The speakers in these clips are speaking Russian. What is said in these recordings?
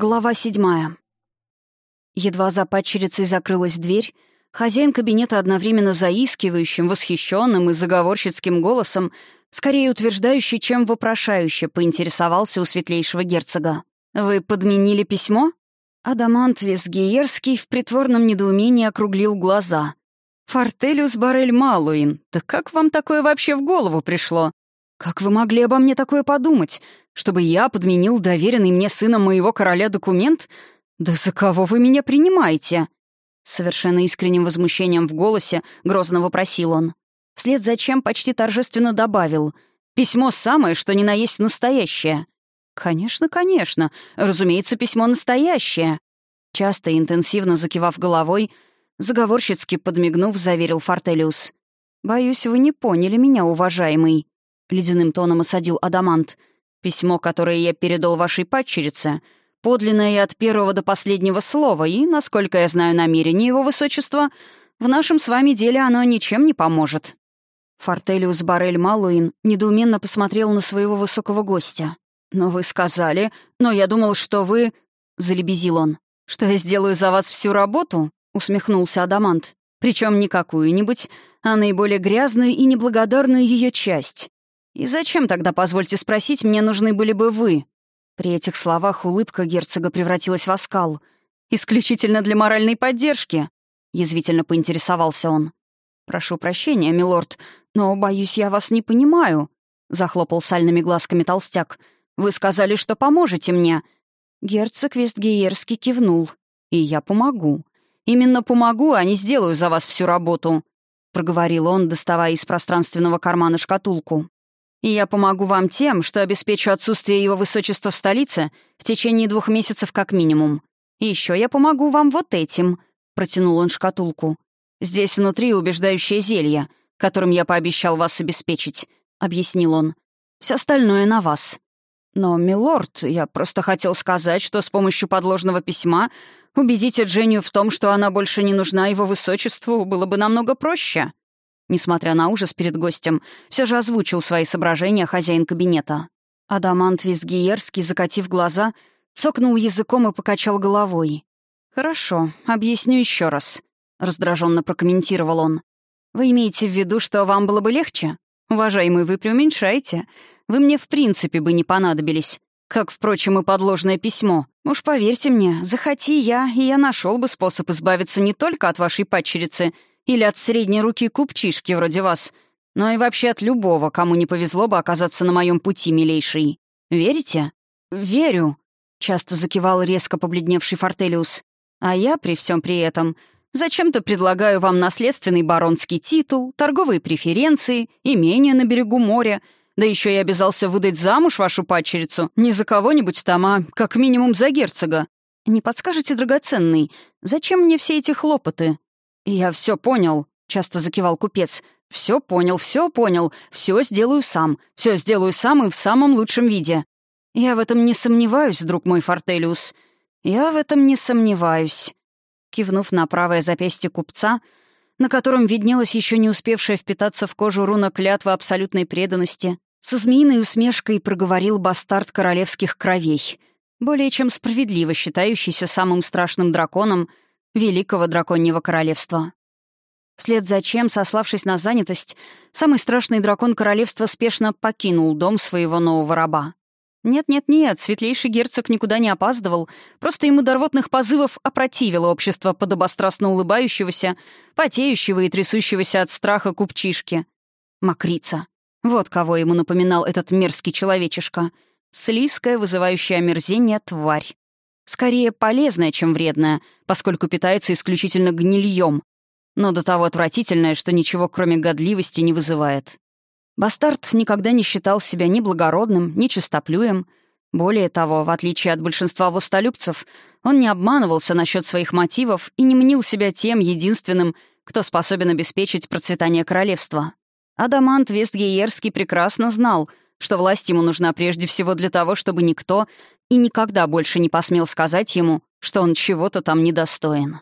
Глава седьмая. Едва за падчерицей закрылась дверь, хозяин кабинета одновременно заискивающим, восхищенным и заговорщицким голосом, скорее утверждающий, чем вопрошающе, поинтересовался у светлейшего герцога. «Вы подменили письмо?» Адамант Весгиерский в притворном недоумении округлил глаза. «Фортелиус Барель Малуин, да как вам такое вообще в голову пришло? Как вы могли обо мне такое подумать? Чтобы я подменил доверенный мне сыном моего короля документ? Да за кого вы меня принимаете?» Совершенно искренним возмущением в голосе грозно вопросил он. Вслед за чем почти торжественно добавил. «Письмо самое, что ни на есть настоящее». «Конечно, конечно. Разумеется, письмо настоящее». Часто и интенсивно закивав головой, заговорщицки подмигнув, заверил Фортелиус. «Боюсь, вы не поняли меня, уважаемый», — ледяным тоном осадил Адамант — Письмо, которое я передал вашей падчерице, подлинное от первого до последнего слова, и, насколько я знаю намерение его высочества, в нашем с вами деле оно ничем не поможет». Фортелиус Барель Малуин недоуменно посмотрел на своего высокого гостя. «Но вы сказали... Но я думал, что вы...» — залебезил он. «Что я сделаю за вас всю работу?» — усмехнулся Адамант. «Причем не какую-нибудь, а наиболее грязную и неблагодарную ее часть. «И зачем тогда, позвольте спросить, мне нужны были бы вы?» При этих словах улыбка герцога превратилась в оскал. «Исключительно для моральной поддержки», — язвительно поинтересовался он. «Прошу прощения, милорд, но, боюсь, я вас не понимаю», — захлопал сальными глазками толстяк. «Вы сказали, что поможете мне». Герцог Вестгеерский кивнул. «И я помогу. Именно помогу, а не сделаю за вас всю работу», — проговорил он, доставая из пространственного кармана шкатулку. И я помогу вам тем, что обеспечу отсутствие его высочества в столице в течение двух месяцев как минимум. И еще я помогу вам вот этим», — протянул он шкатулку. «Здесь внутри убеждающее зелье, которым я пообещал вас обеспечить», — объяснил он. Все остальное на вас». «Но, милорд, я просто хотел сказать, что с помощью подложного письма убедить Дженнию в том, что она больше не нужна его высочеству, было бы намного проще», Несмотря на ужас перед гостем, все же озвучил свои соображения хозяин кабинета. Адамант Визгиерский, закатив глаза, цокнул языком и покачал головой. «Хорошо, объясню еще раз», — раздраженно прокомментировал он. «Вы имеете в виду, что вам было бы легче? Уважаемый, вы преуменьшаете. Вы мне в принципе бы не понадобились. Как, впрочем, и подложное письмо. Уж поверьте мне, захоти я, и я нашел бы способ избавиться не только от вашей падчерицы — или от средней руки купчишки вроде вас, но и вообще от любого, кому не повезло бы оказаться на моем пути, милейший. Верите? Верю, часто закивал резко побледневший Фортелиус. А я при всем при этом зачем-то предлагаю вам наследственный баронский титул, торговые преференции, имение на берегу моря, да еще и обязался выдать замуж вашу падчерицу не за кого-нибудь там, а как минимум за герцога. Не подскажете, драгоценный, зачем мне все эти хлопоты? «Я все понял», — часто закивал купец. «Все понял, все понял. Все сделаю сам. Все сделаю сам и в самом лучшем виде». «Я в этом не сомневаюсь, друг мой Фортелиус. Я в этом не сомневаюсь». Кивнув на правое запястье купца, на котором виднелась еще не успевшая впитаться в кожу руна клятва абсолютной преданности, со змеиной усмешкой проговорил бастард королевских кровей, более чем справедливо считающийся самым страшным драконом — Великого Драконьего Королевства. Вслед за чем, сославшись на занятость, самый страшный дракон королевства спешно покинул дом своего нового раба. Нет-нет-нет, светлейший герцог никуда не опаздывал, просто ему до рвотных позывов опротивило общество подобострастно улыбающегося, потеющего и трясущегося от страха купчишки. Макрица. Вот кого ему напоминал этот мерзкий человечишка. Слизкая, вызывающая омерзение тварь. Скорее полезная, чем вредная, поскольку питается исключительно гнильем, но до того отвратительное, что ничего кроме годливости не вызывает. Бастард никогда не считал себя ни благородным, ни чистоплюем. Более того, в отличие от большинства властолюбцев, он не обманывался насчет своих мотивов и не мнил себя тем единственным, кто способен обеспечить процветание королевства. Адамант Вестгейерский прекрасно знал, что власть ему нужна прежде всего для того, чтобы никто и никогда больше не посмел сказать ему, что он чего-то там недостоин.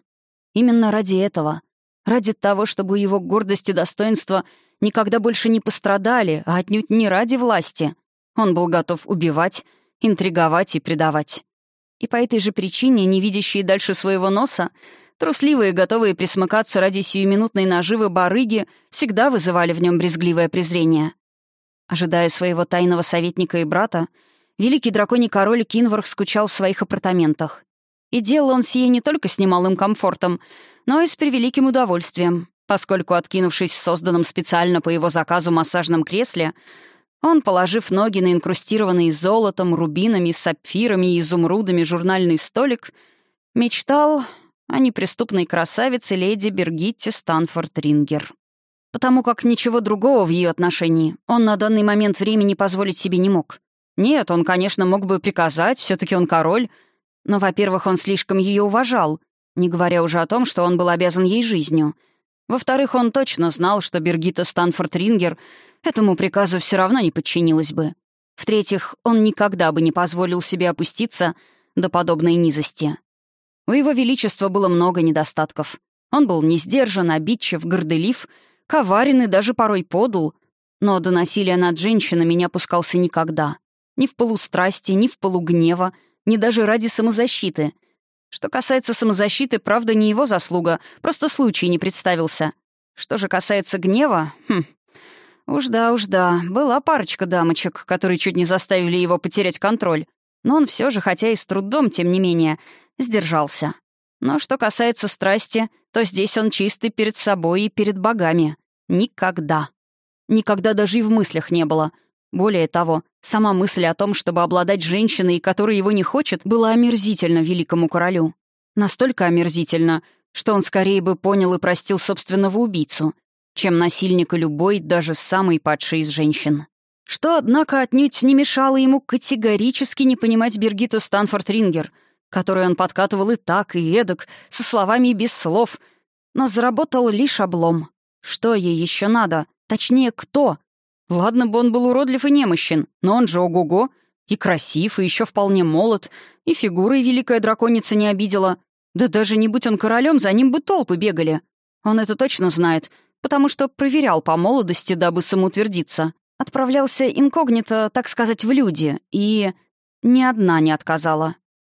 Именно ради этого, ради того, чтобы его гордость и достоинство никогда больше не пострадали, а отнюдь не ради власти, он был готов убивать, интриговать и предавать. И по этой же причине, не видящие дальше своего носа, трусливые, готовые присмыкаться ради сиюминутной наживы барыги, всегда вызывали в нем брезгливое презрение. Ожидая своего тайного советника и брата, великий драконий король Кинворх скучал в своих апартаментах. И делал он сие не только с немалым комфортом, но и с превеликим удовольствием, поскольку, откинувшись в созданном специально по его заказу массажном кресле, он, положив ноги на инкрустированный золотом, рубинами, сапфирами и изумрудами журнальный столик, мечтал о неприступной красавице леди Бергитте Станфорд Рингер. Потому как ничего другого в ее отношении он на данный момент времени позволить себе не мог. Нет, он, конечно, мог бы приказать, все таки он король, но, во-первых, он слишком ее уважал, не говоря уже о том, что он был обязан ей жизнью. Во-вторых, он точно знал, что Бергита Станфорд Рингер этому приказу все равно не подчинилась бы. В-третьих, он никогда бы не позволил себе опуститься до подобной низости. У его величества было много недостатков. Он был несдержан, обидчив, горделив, коварен и даже порой подл, но до насилия над женщинами не опускался никогда. Ни в полустрасти, ни в полугнева, ни даже ради самозащиты — что касается самозащиты, правда, не его заслуга, просто случай не представился. Что же касается гнева, хм, уж да, уж да, была парочка дамочек, которые чуть не заставили его потерять контроль. Но он все же, хотя и с трудом, тем не менее, сдержался. Но что касается страсти, то здесь он чистый перед собой и перед богами. Никогда. Никогда даже и в мыслях не было — более того, сама мысль о том, чтобы обладать женщиной, которая его не хочет, была омерзительна великому королю. Настолько омерзительно, что он скорее бы понял и простил собственного убийцу, чем насильника любой, даже самой падшей из женщин. Что, однако, отнюдь не мешало ему категорически не понимать Бергиту Станфорд Рингер, которой он подкатывал и так, и эдак, со словами и без слов, но заработал лишь облом. Что ей еще надо? Точнее, кто? Ладно бы он был уродлив и немощен, но он же ого-го, и красив, и еще вполне молод, и фигурой великая драконица не обидела. Да даже не будь он королем, за ним бы толпы бегали. Он это точно знает, потому что проверял по молодости, дабы самоутвердиться. Отправлялся инкогнито, так сказать, в люди, и ни одна не отказала.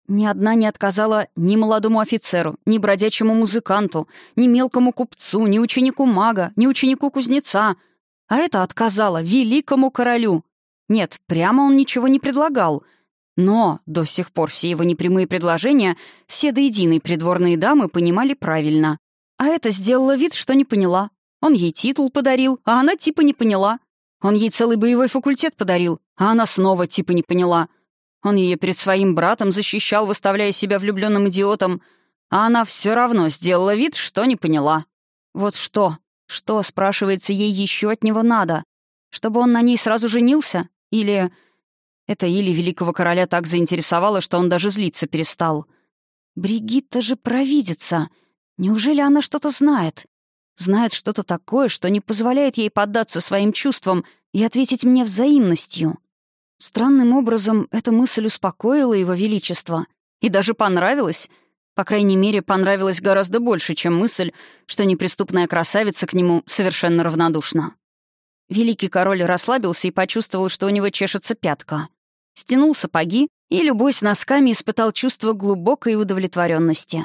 Ни одна не отказала ни молодому офицеру, ни бродячему музыканту, ни мелкому купцу, ни ученику мага, ни ученику кузнеца — а это отказала великому королю. Нет, прямо он ничего не предлагал. Но до сих пор все его непрямые предложения все до единой придворные дамы понимали правильно. А это сделала вид, что не поняла. Он ей титул подарил, а она типа не поняла. Он ей целый боевой факультет подарил, а она снова типа не поняла. Он ее перед своим братом защищал, выставляя себя влюбленным идиотом, а она все равно сделала вид, что не поняла. Вот что что, спрашивается, ей еще от него надо? Чтобы он на ней сразу женился? Или... Это или великого короля так заинтересовало, что он даже злиться перестал. Бригитта же провидится. Неужели она что-то знает? Знает что-то такое, что не позволяет ей поддаться своим чувствам и ответить мне взаимностью. Странным образом эта мысль успокоила его величество и даже понравилась, по крайней мере, понравилось гораздо больше, чем мысль, что неприступная красавица к нему совершенно равнодушна. Великий король расслабился и почувствовал, что у него чешется пятка. Стянул сапоги и, любуясь носками, испытал чувство глубокой удовлетворенности.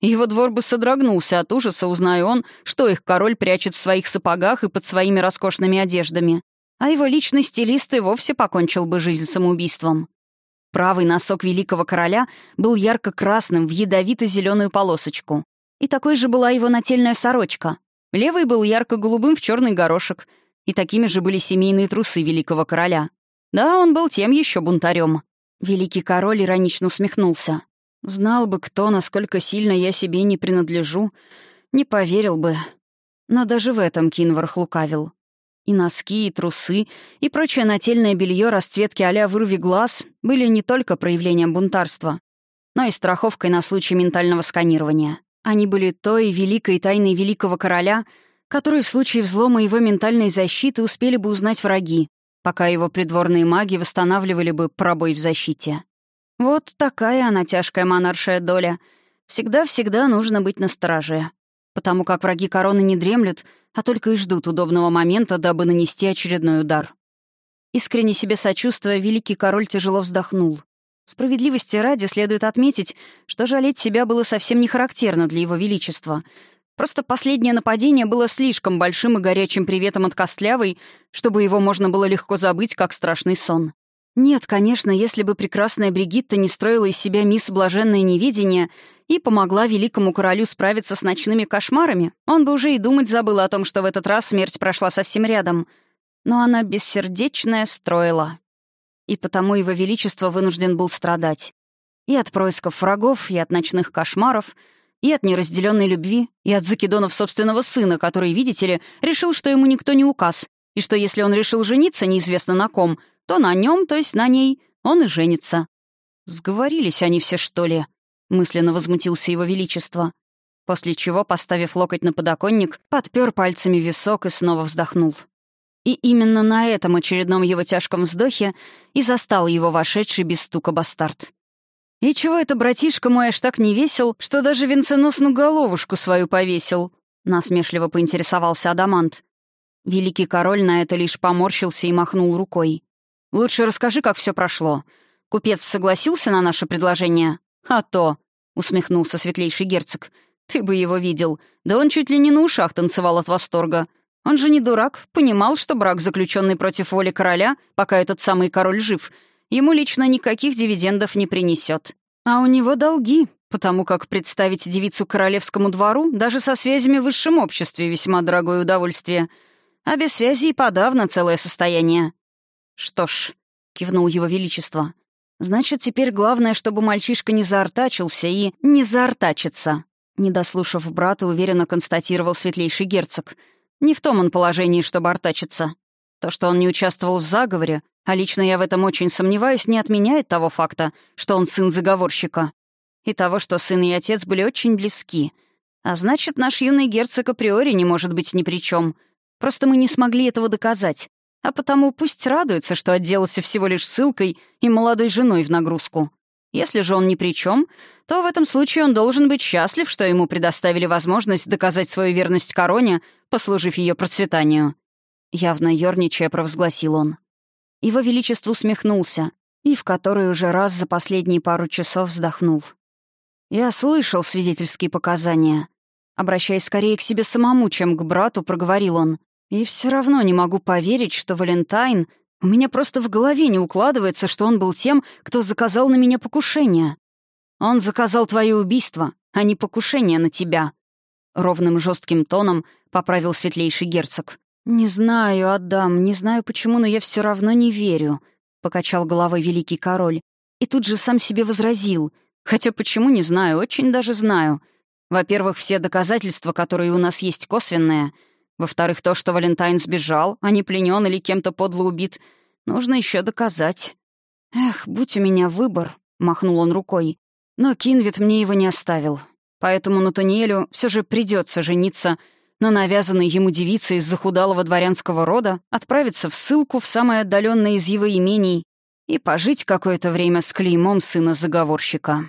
Его двор бы содрогнулся от ужаса, узная он, что их король прячет в своих сапогах и под своими роскошными одеждами. А его личный стилист и вовсе покончил бы жизнь самоубийством. Правый носок великого короля был ярко-красным в ядовито-зеленую полосочку. И такой же была его нательная сорочка. Левый был ярко-голубым в черный горошек. И такими же были семейные трусы великого короля. Да, он был тем еще бунтарем. Великий король иронично усмехнулся. «Знал бы кто, насколько сильно я себе не принадлежу, не поверил бы». Но даже в этом Кинварх лукавил. И носки, и трусы, и прочее нательное белье расцветки а-ля «вырви глаз» были не только проявлением бунтарства, но и страховкой на случай ментального сканирования. Они были той великой тайной великого короля, которую в случае взлома его ментальной защиты успели бы узнать враги, пока его придворные маги восстанавливали бы пробой в защите. Вот такая она тяжкая монаршая доля. Всегда-всегда нужно быть настороже потому как враги короны не дремлют, а только и ждут удобного момента, дабы нанести очередной удар. Искренне себе сочувствуя, великий король тяжело вздохнул. Справедливости ради следует отметить, что жалеть себя было совсем не характерно для его величества. Просто последнее нападение было слишком большим и горячим приветом от Костлявой, чтобы его можно было легко забыть, как страшный сон. Нет, конечно, если бы прекрасная Бригитта не строила из себя мисс Блаженное Невидение и помогла великому королю справиться с ночными кошмарами, он бы уже и думать забыл о том, что в этот раз смерть прошла совсем рядом. Но она бессердечная строила и потому его величество вынужден был страдать. И от происков врагов, и от ночных кошмаров, и от неразделенной любви, и от закидонов собственного сына, который, видите ли, решил, что ему никто не указ, и что если он решил жениться неизвестно на ком, то на нем, то есть на ней, он и женится. «Сговорились они все, что ли?» — мысленно возмутился его величество. После чего, поставив локоть на подоконник, подпер пальцами висок и снова вздохнул. И именно на этом очередном его тяжком вздохе и застал его вошедший без стука бастард. «И чего это братишка мой аж так не весел, что даже венценосную головушку свою повесил?» — насмешливо поинтересовался Адамант. Великий король на это лишь поморщился и махнул рукой. «Лучше расскажи, как все прошло. Купец согласился на наше предложение?» «А то!» — усмехнулся светлейший герцог. «Ты бы его видел. Да он чуть ли не на ушах танцевал от восторга. Он же не дурак, понимал, что брак, заключенный против воли короля, пока этот самый король жив, ему лично никаких дивидендов не принесет. А у него долги, потому как представить девицу королевскому двору даже со связями в высшем обществе весьма дорогое удовольствие. А без связи и подавно целое состояние. «Что ж», — кивнул его величество, — «значит, теперь главное, чтобы мальчишка не заортачился и не заортачится». Не дослушав брата, уверенно констатировал светлейший герцог — не в том он положении, чтобы артачиться. То, что он не участвовал в заговоре, а лично я в этом очень сомневаюсь, не отменяет того факта, что он сын заговорщика. И того, что сын и отец были очень близки. А значит, наш юный герцог априори не может быть ни при чем. Просто мы не смогли этого доказать. А потому пусть радуется, что отделался всего лишь ссылкой и молодой женой в нагрузку. Если же он ни при чем, то в этом случае он должен быть счастлив, что ему предоставили возможность доказать свою верность короне, послужив ее процветанию. Явно ерничая, провозгласил он. Его Величество усмехнулся и в который уже раз за последние пару часов вздохнул. «Я слышал свидетельские показания. Обращаясь скорее к себе самому, чем к брату, проговорил он. И все равно не могу поверить, что Валентайн у меня просто в голове не укладывается, что он был тем, кто заказал на меня покушение. Он заказал твое убийство, а не покушение на тебя. Ровным жестким тоном поправил светлейший герцог. «Не знаю, Адам, не знаю почему, но я все равно не верю», — покачал головой великий король. И тут же сам себе возразил. «Хотя почему, не знаю, очень даже знаю. Во-первых, все доказательства, которые у нас есть косвенные — во-вторых, то, что Валентайн сбежал, а не пленен или кем-то подло убит, нужно еще доказать. «Эх, будь у меня выбор», — махнул он рукой. Но Кинвит мне его не оставил. Поэтому Натаниэлю все же придется жениться на навязанной ему девице из захудалого дворянского рода, отправиться в ссылку в самое отдаленное из его имений и пожить какое-то время с клеймом сына заговорщика.